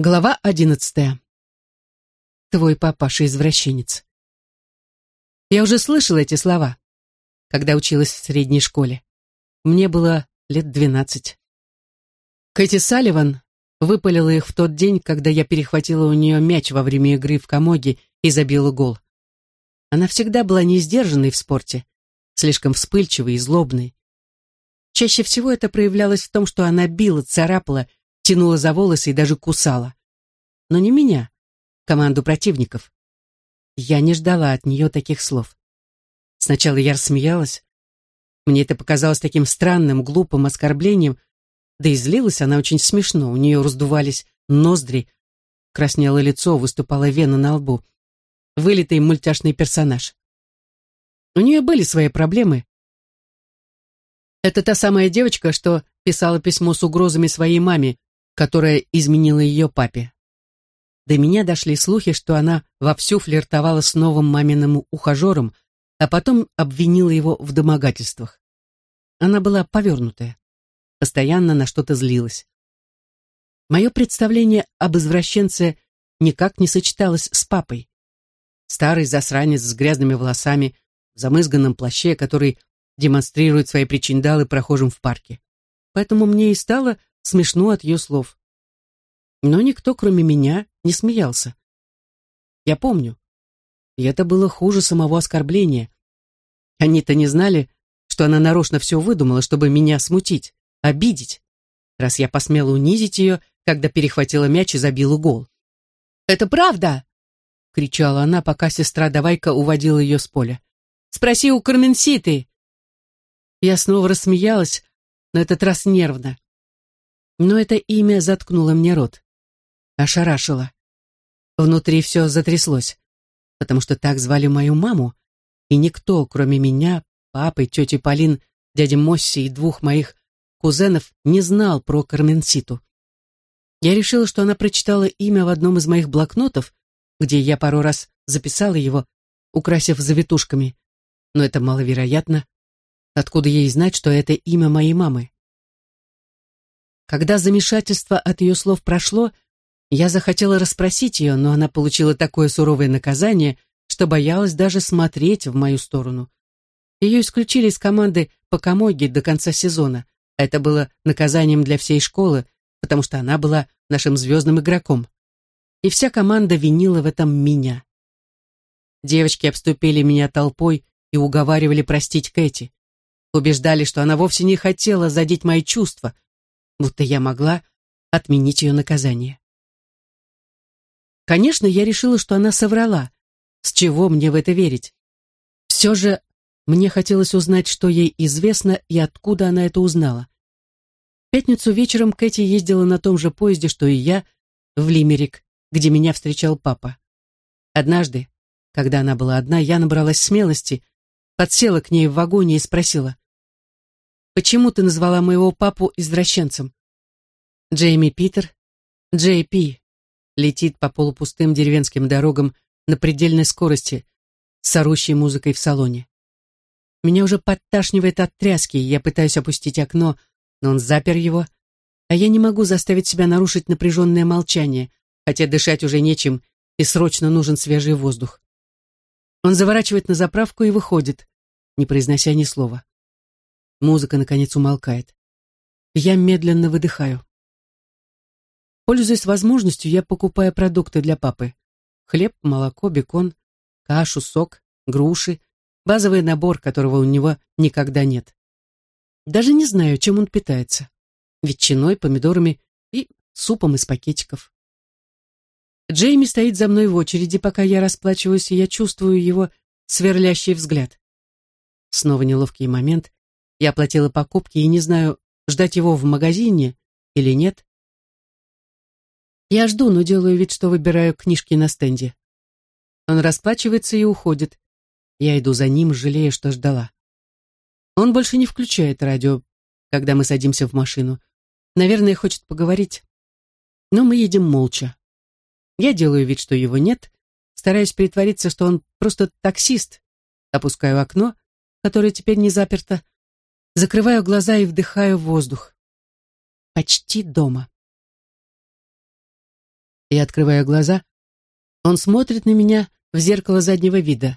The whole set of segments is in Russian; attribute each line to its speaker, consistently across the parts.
Speaker 1: Глава одиннадцатая. Твой папаша извращенец. Я уже слышала эти слова, когда училась в средней школе. Мне было лет двенадцать. Кэти Салливан выпалила их в тот день, когда я перехватила у нее мяч во время игры в Камоге и забила гол. Она всегда была несдержанной в спорте, слишком вспыльчивой и злобной. Чаще всего это проявлялось в том, что она била, царапала тянула за волосы и даже кусала. Но не меня, команду противников. Я не ждала от нее таких слов. Сначала я рассмеялась. Мне это показалось таким странным, глупым оскорблением, да и злилась она очень смешно. У нее раздувались ноздри, краснело лицо, выступала вена на лбу. Вылитый мультяшный персонаж. У нее были свои проблемы. Это та самая девочка, что писала письмо с угрозами своей маме, которая изменила ее папе. До меня дошли слухи, что она вовсю флиртовала с новым маминым ухажером, а потом обвинила его в домогательствах. Она была повернутая, постоянно на что-то злилась. Мое представление об извращенце никак не сочеталось с папой. Старый засранец с грязными волосами, в замызганном плаще, который демонстрирует свои причиндалы прохожим в парке. Поэтому мне и стало смешно от ее слов. Но никто, кроме меня, не смеялся. Я помню. И это было хуже самого оскорбления. Они-то не знали, что она нарочно все выдумала, чтобы меня смутить, обидеть, раз я посмела унизить ее, когда перехватила мяч и забила гол. «Это правда!» — кричала она, пока сестра Давайка уводила ее с поля. «Спроси у Карменситы!» Я снова рассмеялась, на этот раз нервно. Но это имя заткнуло мне рот. Ошарашило. Внутри все затряслось, потому что так звали мою маму, и никто, кроме меня, папы, тети Полин, дяди Мосси и двух моих кузенов, не знал про Карменситу. Я решила, что она прочитала имя в одном из моих блокнотов, где я пару раз записала его, украсив завитушками. Но это маловероятно. Откуда ей знать, что это имя моей мамы? Когда замешательство от ее слов прошло, я захотела расспросить ее, но она получила такое суровое наказание, что боялась даже смотреть в мою сторону. Ее исключили из команды по комоге до конца сезона. Это было наказанием для всей школы, потому что она была нашим звездным игроком. И вся команда винила в этом меня. Девочки обступили меня толпой и уговаривали простить Кэти. Убеждали, что она вовсе не хотела задеть мои чувства, будто я могла отменить ее наказание. Конечно, я решила, что она соврала. С чего мне в это верить? Все же мне хотелось узнать, что ей известно и откуда она это узнала. В пятницу вечером Кэти ездила на том же поезде, что и я, в Лимерик, где меня встречал папа. Однажды, когда она была одна, я набралась смелости, подсела к ней в вагоне и спросила, Почему ты назвала моего папу извращенцем? Джейми Питер, Джей Пи, летит по полупустым деревенским дорогам на предельной скорости, с орущей музыкой в салоне. Меня уже подташнивает от тряски, я пытаюсь опустить окно, но он запер его, а я не могу заставить себя нарушить напряженное молчание, хотя дышать уже нечем и срочно нужен свежий воздух. Он заворачивает на заправку и выходит, не произнося ни слова. Музыка, наконец, умолкает. Я медленно выдыхаю. Пользуясь возможностью, я покупаю продукты для папы. Хлеб, молоко, бекон, кашу, сок, груши, базовый набор, которого у него никогда нет. Даже не знаю, чем он питается. Ветчиной, помидорами и супом из пакетиков. Джейми стоит за мной в очереди, пока я расплачиваюсь, и я чувствую его сверлящий взгляд. Снова неловкий момент, я оплатила покупки и не знаю, ждать его в магазине или нет. Я жду, но делаю вид, что выбираю книжки на стенде. Он расплачивается и уходит. Я иду за ним, жалея, что ждала. Он больше не включает радио, когда мы садимся в машину. Наверное, хочет поговорить. Но мы едем молча. Я делаю вид, что его нет, стараюсь притвориться, что он просто таксист. Опускаю окно, которое теперь не заперто, Закрываю глаза и вдыхаю воздух. Почти дома. Я открываю глаза. Он смотрит на меня в зеркало заднего вида.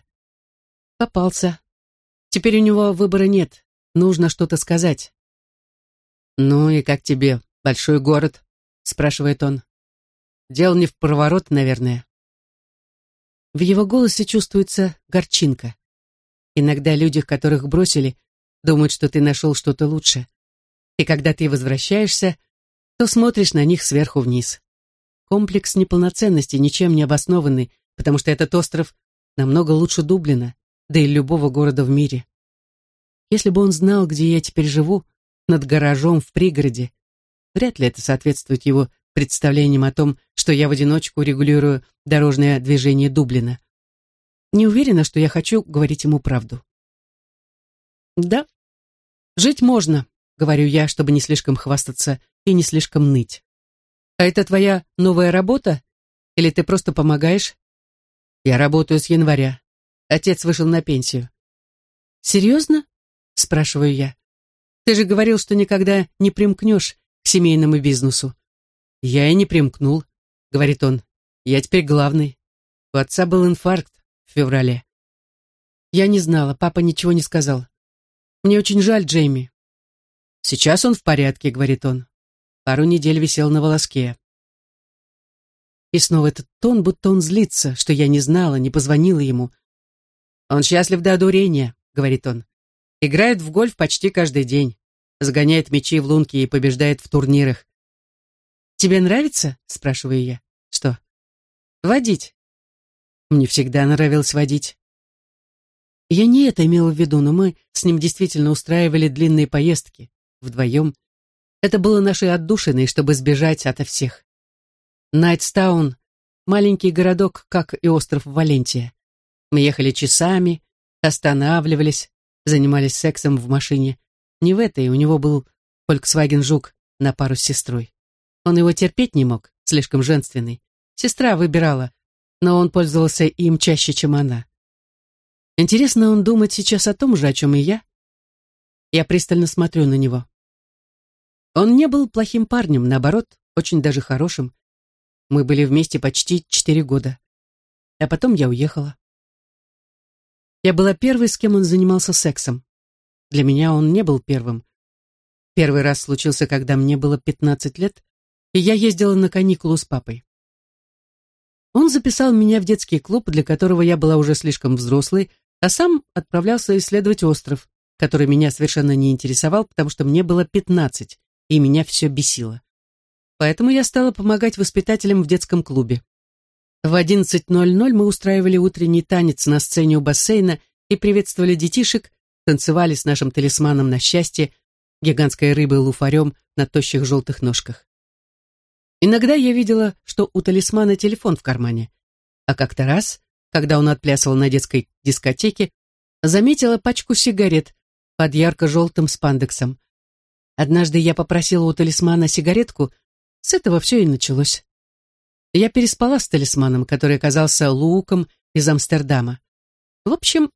Speaker 1: Попался. Теперь у него выбора нет. Нужно что-то сказать. «Ну и как тебе, большой город?» — спрашивает он. «Дело не в проворот, наверное». В его голосе чувствуется горчинка. Иногда люди, которых бросили, думают, что ты нашел что-то лучше. И когда ты возвращаешься, то смотришь на них сверху вниз. Комплекс неполноценности ничем не обоснованный, потому что этот остров намного лучше Дублина, да и любого города в мире. Если бы он знал, где я теперь живу, над гаражом в пригороде, вряд ли это соответствует его представлениям о том, что я в одиночку регулирую дорожное движение Дублина. Не уверена, что я хочу говорить ему правду. Да, жить можно, говорю я, чтобы не слишком хвастаться и не слишком ныть. А это твоя новая работа? Или ты просто помогаешь? Я работаю с января. Отец вышел на пенсию. Серьезно? Спрашиваю я. Ты же говорил, что никогда не примкнешь к семейному бизнесу. Я и не примкнул, говорит он. Я теперь главный. У отца был инфаркт в феврале. Я не знала, папа ничего не сказал. Мне очень жаль Джейми. Сейчас он в порядке, говорит он. Пару недель висел на волоске. И снова этот тон, будто он злится, что я не знала, не позвонила ему. Он счастлив до одурения, говорит он. Играет в гольф почти каждый день. Загоняет мячи в лунки и побеждает в турнирах. «Тебе нравится?» — спрашиваю я. «Что?» «Водить». Мне всегда нравилось водить. Я не это имела в виду, но мы с ним действительно устраивали длинные поездки, вдвоем. Это было нашей отдушиной, чтобы сбежать ото всех. Найтстаун — маленький городок, как и остров Валентия. Мы ехали часами, останавливались, занимались сексом в машине. Не в этой, у него был Volkswagen Жук на пару с сестрой. Он его терпеть не мог, слишком женственный. Сестра выбирала, но он пользовался им чаще, чем она. Интересно, он думает сейчас о том же, о чем и я? Я пристально смотрю на него. Он не был плохим парнем, наоборот, очень даже хорошим. Мы были вместе почти четыре года. А потом я уехала. Я была первой, с кем он занимался сексом. Для меня он не был первым. Первый раз случился, когда мне было 15 лет, и я ездила на каникулы с папой. Он записал меня в детский клуб, для которого я была уже слишком взрослой, а сам отправлялся исследовать остров, который меня совершенно не интересовал, потому что мне было пятнадцать, и меня все бесило. Поэтому я стала помогать воспитателям в детском клубе. В 11.00 мы устраивали утренний танец на сцене у бассейна и приветствовали детишек, танцевали с нашим талисманом на счастье, гигантской рыбой луфарем на тощих желтых ножках. Иногда я видела, что у талисмана телефон в кармане, а как-то раз когда он отплясывал на детской дискотеке, заметила пачку сигарет под ярко-желтым спандексом. Однажды я попросила у талисмана сигаретку, с этого все и началось. Я переспала с талисманом, который оказался Луком из Амстердама. В общем,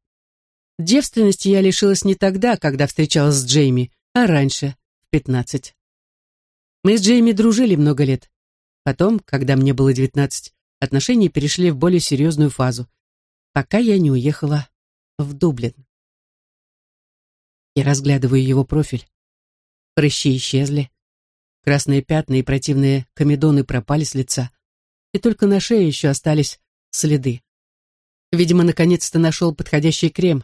Speaker 1: девственности я лишилась не тогда, когда встречалась с Джейми, а раньше, в пятнадцать. Мы с Джейми дружили много лет. Потом, когда мне было девятнадцать, отношения перешли в более серьезную фазу, пока я не уехала в Дублин. Я разглядываю его профиль. Прыщи исчезли, красные пятна и противные комедоны пропали с лица, и только на шее еще остались следы. Видимо, наконец-то нашел подходящий крем.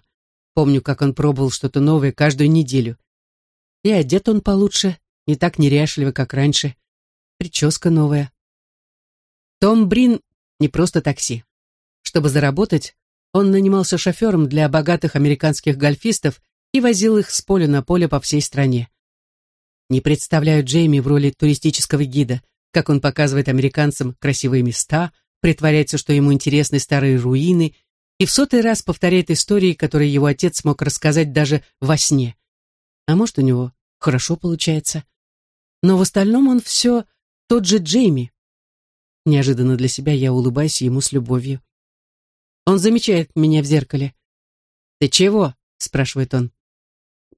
Speaker 1: Помню, как он пробовал что-то новое каждую неделю. И одет он получше, не так неряшливо, как раньше. Прическа новая. Том Брин не просто такси. Чтобы заработать, он нанимался шофером для богатых американских гольфистов и возил их с поля на поле по всей стране. Не представляю Джейми в роли туристического гида, как он показывает американцам красивые места, притворяется, что ему интересны старые руины, и в сотый раз повторяет истории, которые его отец мог рассказать даже во сне. А может, у него хорошо получается. Но в остальном он все тот же Джейми, Неожиданно для себя я улыбаюсь ему с любовью. Он замечает меня в зеркале. «Ты чего?» — спрашивает он.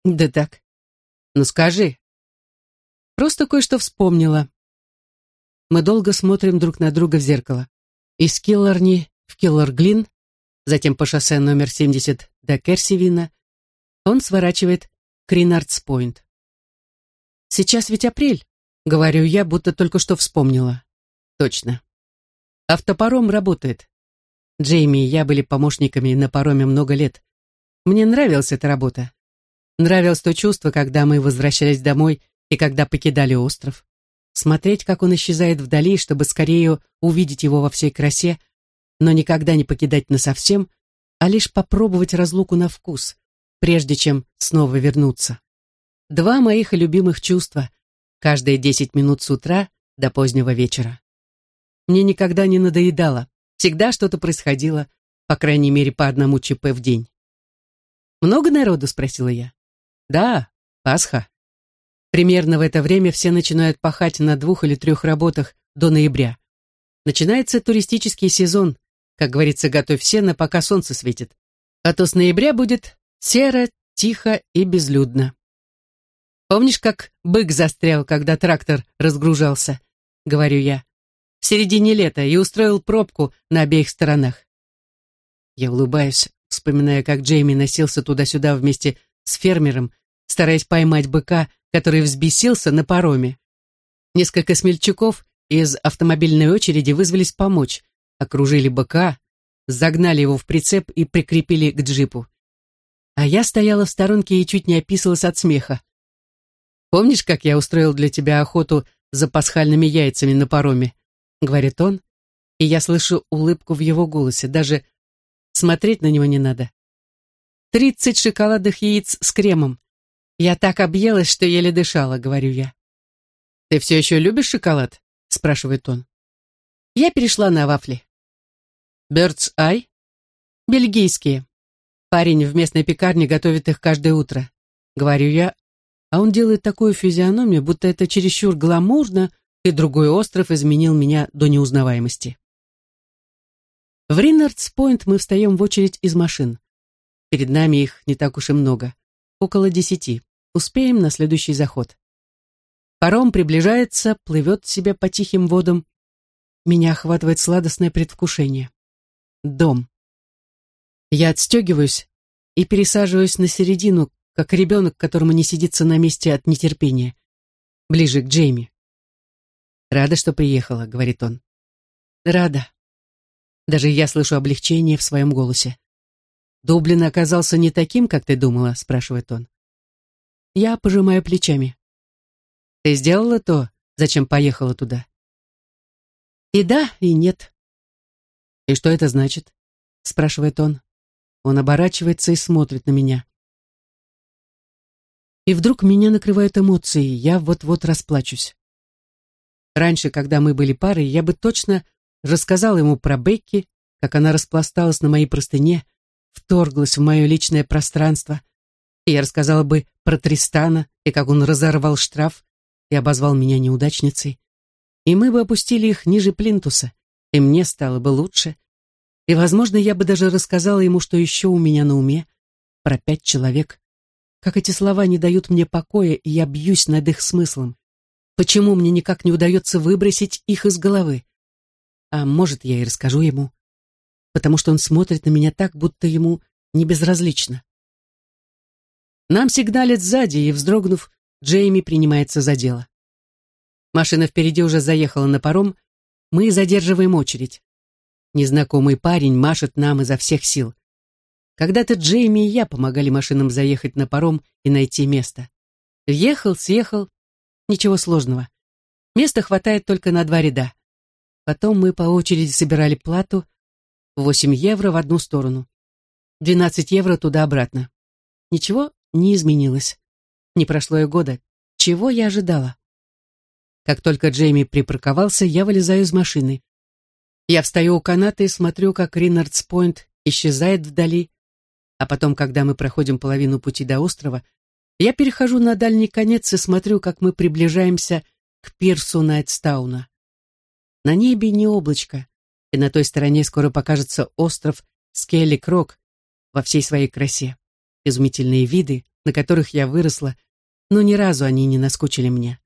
Speaker 1: «Да так». «Ну скажи». «Просто кое-что вспомнила». мы долго смотрим друг на друга в зеркало. Из Килларни в Киллар-Глин, затем по шоссе номер 70 до Керсивина, он сворачивает к Ринардс-Пойнт. «Сейчас ведь апрель», — говорю я, будто только что вспомнила. Точно. Автопаром работает. Джейми и я были помощниками на пароме много лет. Мне нравилась эта работа. Нравилось то чувство, когда мы возвращались домой и когда покидали остров. Смотреть, как он исчезает вдали, чтобы скорее увидеть его во всей красе, но никогда не покидать насовсем, а лишь попробовать разлуку на вкус, прежде чем снова вернуться. Два моих любимых чувства, каждые десять минут с утра до позднего вечера. Мне никогда не надоедало, всегда что-то происходило, по крайней мере, по одному ЧП в день. «Много народу?» — спросила я. «Да, Пасха». Примерно в это время все начинают пахать на двух или трех работах до ноября. Начинается туристический сезон. Как говорится, готовь сено, пока солнце светит. А то с ноября будет серо, тихо и безлюдно. Помнишь, как бык застрял, когда трактор разгружался? Говорю я. В середине лета и устроил пробку на обеих сторонах. Я улыбаюсь, вспоминая, как Джейми носился туда-сюда вместе с фермером, стараясь поймать быка, который взбесился на пароме. Несколько смельчаков из автомобильной очереди вызвались помочь, окружили быка, загнали его в прицеп и прикрепили к джипу. А я стояла в сторонке и чуть не описалась от смеха. «Помнишь, как я устроил для тебя охоту за пасхальными яйцами на пароме?» — говорит он, и я слышу улыбку в его голосе, даже смотреть на него не надо. «Тридцать шоколадных яиц с кремом. Я так объелась, что еле дышала», — говорю я. «Ты все еще любишь шоколад?» — спрашивает он. Я перешла на вафли. «Бёрдс Ай?» «Бельгийские. Парень в местной пекарне готовит их каждое утро», — говорю я, а он делает такую физиономию, будто это чересчур гламурно, и другой остров изменил меня до неузнаваемости. В Риннардс-Пойнт мы встаем в очередь из машин. Перед нами их не так уж и много. Около десяти. Успеем на следующий заход. Паром приближается, плывет себе по тихим водам. Меня охватывает сладостное предвкушение. Дом. Я отстегиваюсь и пересаживаюсь на середину, как ребенок, которому не сидится на месте от нетерпения. Ближе к Джейми. «Рада, что приехала», — говорит он. «Рада». Даже я слышу облегчение в своем голосе. «Дублин оказался не таким, как ты думала?» — спрашивает он. Я пожимаю плечами. «Ты сделала то, зачем поехала туда?» «И да, и нет». «И что это значит?» — спрашивает он. Он оборачивается и смотрит на меня. И вдруг меня накрывают эмоции, я вот-вот расплачусь. Раньше, когда мы были парой, я бы точно рассказал ему про Бекки, как она распласталась на моей простыне, вторглась в мое личное пространство. И я рассказала бы про Тристана и как он разорвал штраф и обозвал меня неудачницей. И мы бы опустили их ниже плинтуса, и мне стало бы лучше. И, возможно, я бы даже рассказала ему, что еще у меня на уме, про пять человек. Как эти слова не дают мне покоя, и я бьюсь над их смыслом. Почему мне никак не удается выбросить их из головы? А может, я и расскажу ему потому что он смотрит на меня так, будто ему не безразлично. Нам сигналят сзади, и, вздрогнув, Джейми принимается за дело. Машина впереди уже заехала на паром, мы задерживаем очередь. Незнакомый парень машет нам изо всех сил. Когда-то Джейми и я помогали машинам заехать на паром и найти место. Въехал, съехал, ничего сложного. Места хватает только на два ряда. Потом мы по очереди собирали плату, 8 евро в одну сторону. 12 евро туда-обратно. Ничего не изменилось. Не прошло и года. Чего я ожидала? Как только Джейми припарковался, я вылезаю из машины. Я встаю у каната и смотрю, как Ринардс-Пойнт исчезает вдали, а потом, когда мы проходим половину пути до острова, я перехожу на дальний конец и смотрю, как мы приближаемся к пирсу Найтстауна. На небе не облачко, и на той стороне скоро покажется остров Скелли-Крок во всей своей красе. Изумительные виды, на которых я выросла, но ни разу они не наскучили мне.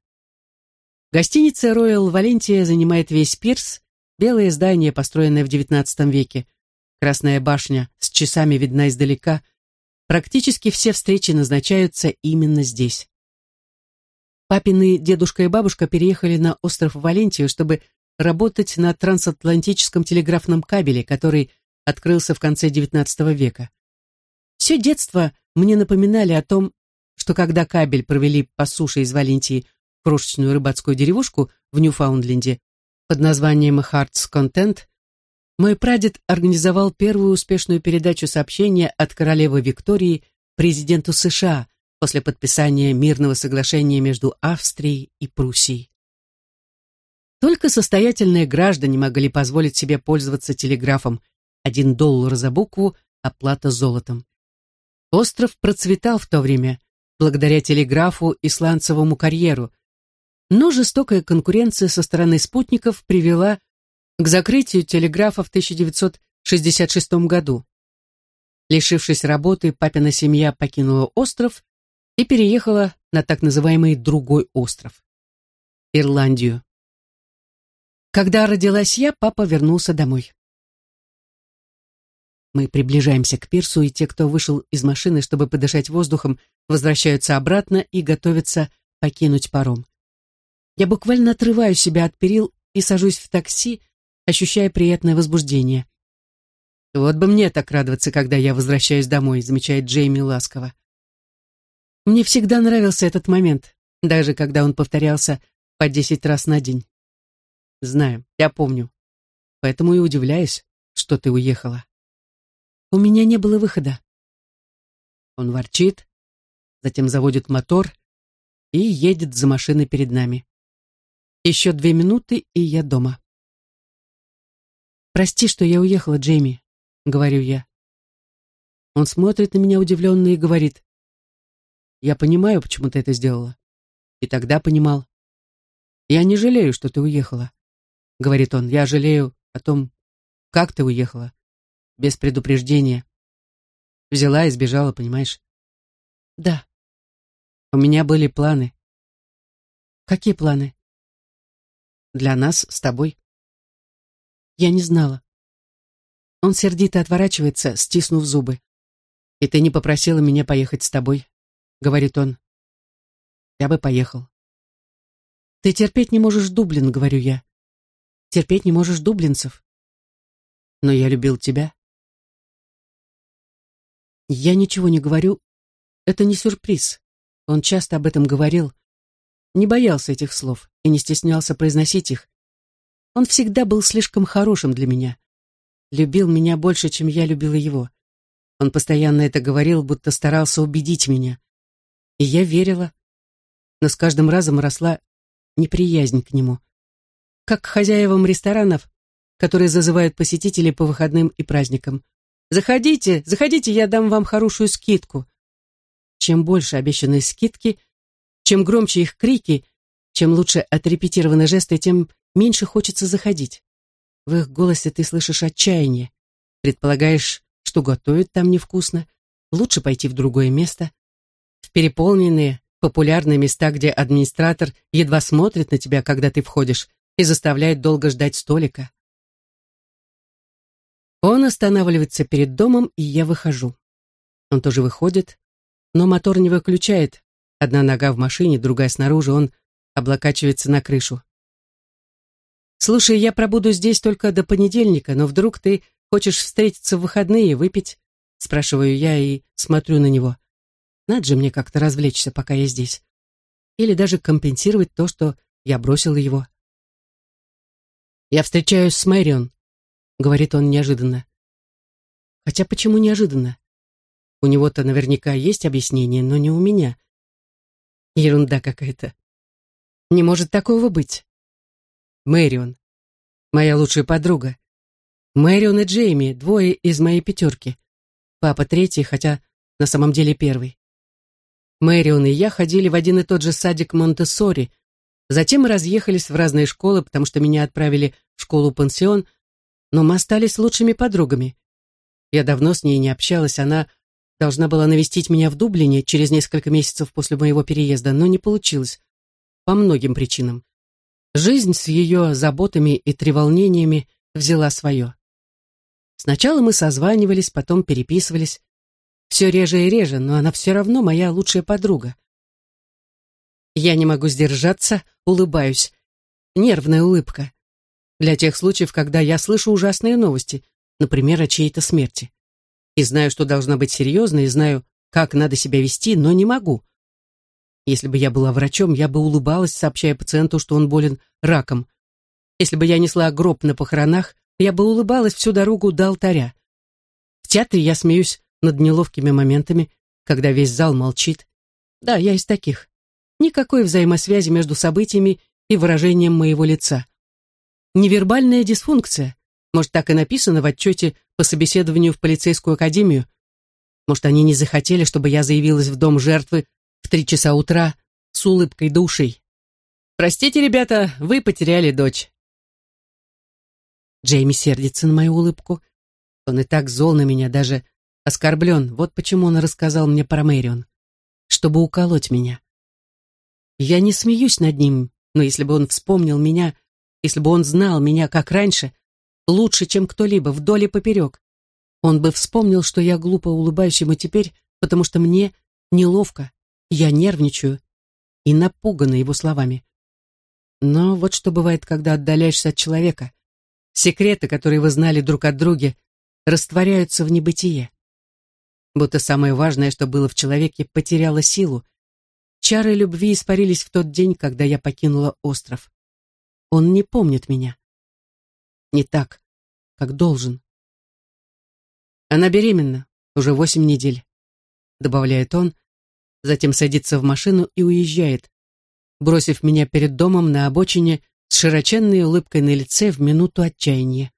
Speaker 1: Гостиница Royal Валентия занимает весь пирс, белое здание, построенное в XIX веке. Красная башня с часами видна издалека. Практически все встречи назначаются именно здесь. Папины дедушка и бабушка переехали на остров Валентию, чтобы работать на трансатлантическом телеграфном кабеле, который открылся в конце XIX века. Все детство мне напоминали о том, что когда кабель провели по суше из Валентии в крошечную рыбацкую деревушку в Ньюфаундленде под названием Hearts Content, мой прадед организовал первую успешную передачу сообщения от королевы Виктории президенту США после подписания мирного соглашения между Австрией и Пруссией. Только состоятельные граждане могли позволить себе пользоваться телеграфом. Один доллар за букву, оплата золотом. Остров процветал в то время, благодаря телеграфу и сланцевому карьеру, но жестокая конкуренция со стороны спутников привела к закрытию телеграфа в 1966 году. Лишившись работы, папина семья покинула остров и переехала на так называемый другой остров – Ирландию. Когда родилась я, папа вернулся домой. Мы приближаемся к пирсу, и те, кто вышел из машины, чтобы подышать воздухом, возвращаются обратно и готовятся покинуть паром. Я буквально отрываю себя от перил и сажусь в такси, ощущая приятное возбуждение. «Вот бы мне так радоваться, когда я возвращаюсь домой», замечает Джейми ласково. Мне всегда нравился этот момент, даже когда он повторялся по десять раз на день. Знаю, я помню. Поэтому и удивляюсь, что ты уехала. У меня не было выхода. Он ворчит, затем заводит мотор и едет за машиной перед нами. Еще две минуты, и я дома. «Прости, что я уехала, Джейми», — говорю я. Он смотрит на меня удивленно и говорит, «Я понимаю, почему ты это сделала. И тогда понимал. Я не жалею, что ты уехала», — говорит он. «Я жалею о том, как ты уехала, без предупреждения. Взяла и сбежала, понимаешь?» «Да». «У меня были планы». «Какие планы?» «Для нас с тобой». Я не знала. Он сердито отворачивается, стиснув зубы. «И ты не попросила меня поехать с тобой», — говорит он. «Я бы поехал». «Ты терпеть не можешь Дублин», — говорю я. «Терпеть не можешь дублинцев». «Но я любил тебя». Я ничего не говорю. Это не сюрприз. Он часто об этом говорил. Не боялся этих слов и не стеснялся произносить их, он всегда был слишком хорошим для меня. Любил меня больше, чем я любила его. Он постоянно это говорил, будто старался убедить меня. И я верила. Но с каждым разом росла неприязнь к нему. Как к хозяевам ресторанов, которые зазывают посетителей по выходным и праздникам. «Заходите, заходите, я дам вам хорошую скидку». Чем больше обещанные скидки, чем громче их крики, чем лучше отрепетированы жесты, тем меньше хочется заходить. В их голосе ты слышишь отчаяние. Предполагаешь, что готовят там невкусно, лучше пойти в другое место. В переполненные, популярные места, где администратор едва смотрит на тебя, когда ты входишь, и заставляет долго ждать столика. Он останавливается перед домом, и я выхожу. Он тоже выходит, но мотор не выключает. Одна нога в машине, другая снаружи, он облокачивается на крышу. «Слушай, я пробуду здесь только до понедельника, но вдруг ты хочешь встретиться в выходные и выпить?» Спрашиваю я и смотрю на него. Надо же мне как-то развлечься, пока я здесь. Или даже компенсировать то, что я бросил его. «Я встречаюсь с Мэрион», — говорит он неожиданно. Хотя почему неожиданно? У него-то наверняка есть объяснение, но не у меня. Ерунда какая-то. Не может такого быть. Мэрион. Моя лучшая подруга. Мэрион и Джейми, двое из моей пятерки. Папа третий, хотя на самом деле первый. Мэрион и я ходили в один и тот же садик Монтессори, затем мы разъехались в разные школы, потому что меня отправили в школу-пансион, но мы остались лучшими подругами. Я давно с ней не общалась, она должна была навестить меня в Дублине через несколько месяцев после моего переезда, но не получилось. По многим причинам. Жизнь с ее заботами и треволнениями взяла свое. Сначала мы созванивались, потом переписывались. Все реже и реже, но она все равно моя лучшая подруга. Я не могу сдержаться, улыбаюсь. Нервная улыбка. Для тех случаев, когда я слышу ужасные новости, например, о чьей-то смерти. И знаю, что должна быть серьезно, и знаю, как надо себя вести, но не могу. Если бы я была врачом, я бы улыбалась, сообщая пациенту, что он болен раком. Если бы я несла гроб на похоронах, я бы улыбалась всю дорогу до алтаря. В театре я смеюсь над неловкими моментами, когда весь зал молчит. Да, я из таких. Никакой взаимосвязи между событиями и выражением моего лица. Невербальная дисфункция. Может, так и написано в отчете по собеседованию в полицейскую академию. Может, они не захотели, чтобы я заявилась в дом жертвы три часа утра с улыбкой душей. «Простите, ребята, вы потеряли дочь». Джейми сердится на мою улыбку. Он и так зол на меня, даже оскорблен. Вот почему он рассказал мне про Мэрион. Чтобы уколоть меня. Я не смеюсь над ним, но если бы он вспомнил меня, если бы он знал меня как раньше, лучше, чем кто-либо, вдоль и поперек, он бы вспомнил, что я глупо улыбаюсь ему теперь, потому что мне неловко, я нервничаю и напугана его словами. Но вот что бывает, когда отдаляешься от человека. Секреты, которые вы знали друг от друга, растворяются в небытие. Будто самое важное, что было в человеке, потеряло силу. Чары любви испарились в тот день, когда я покинула остров. Он не помнит меня. Не так, как должен. Она беременна, уже восемь недель, добавляет он, затем садится в машину и уезжает, бросив меня перед домом на обочине с широченной улыбкой на лице в минуту отчаяния.